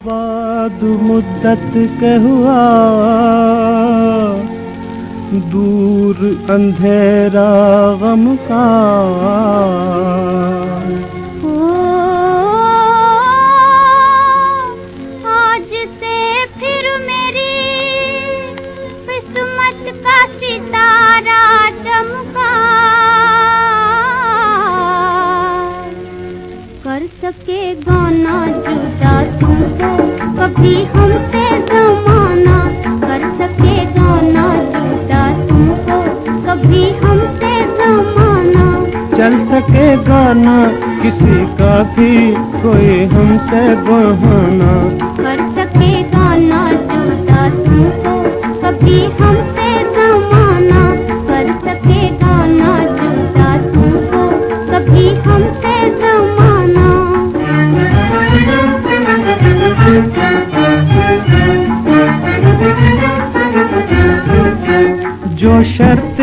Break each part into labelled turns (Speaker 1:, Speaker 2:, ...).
Speaker 1: बाद मुद्दत के हुआ दूर अंधेरा गम का।
Speaker 2: आज से फिर मेरी किस्मत का सितारा। कर सकेगा ना जुदा तुमको कभी हमसे जमाना कर सकेगा ना जुदा तुमको। कभी हमसे जमाना
Speaker 1: चल सकेगा ना किसी का भी कोई हमसे बहाना।
Speaker 2: कर सकेगा ना जुदा तुमको। कभी हमसे जमाना कर सकेगा ना जुदा तुमको। कभी हमसे
Speaker 1: जो शर्त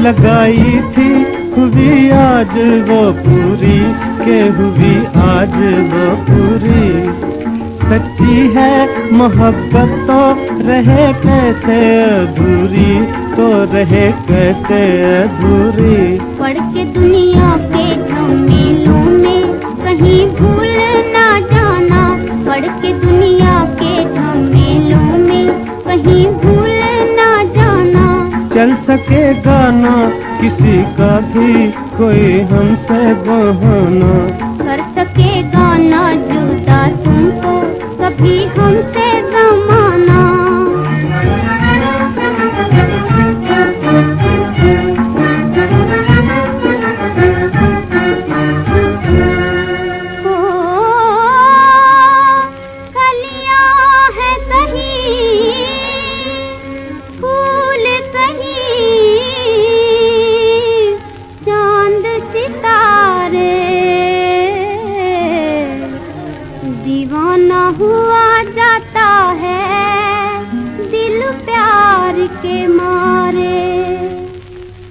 Speaker 1: लगाई थी हुई, आज वो पूरी, के हुई, आज वो पूरी। सच्ची है, मोहब्बत तो रहे कैसे अधूरी तो रहे कैसे अधूरी।
Speaker 2: पढ़ के दुनिया के झमेलों में कहीं भूल ना जाना, पढ़ के
Speaker 1: चल सकेगा ना किसी का भी कोई हमसे बहाना।
Speaker 2: कर सकेगा ना सितारे। दीवाना हुआ जाता है दिल प्यार के मारे।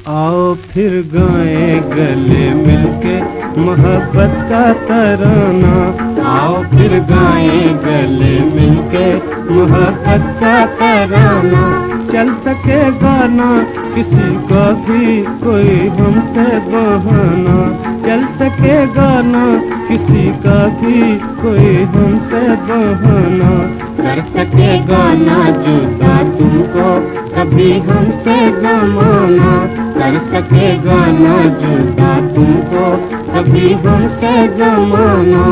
Speaker 1: आओ फिर गाए गले मिलके, मोहब्बत का तराना। आओ, फिर गाए गले मिलके मोहब्बत का तराना चल सके गाना, किसी का भी कोई हमसे बहाना। चल सके गाना, किसी का भी कोई हमसे बहाना। कर सकेगा ना जुदा तुमको कभी हमसे जमाना कर सकेगा ना जुदा तुमको कभी हमसे जमाना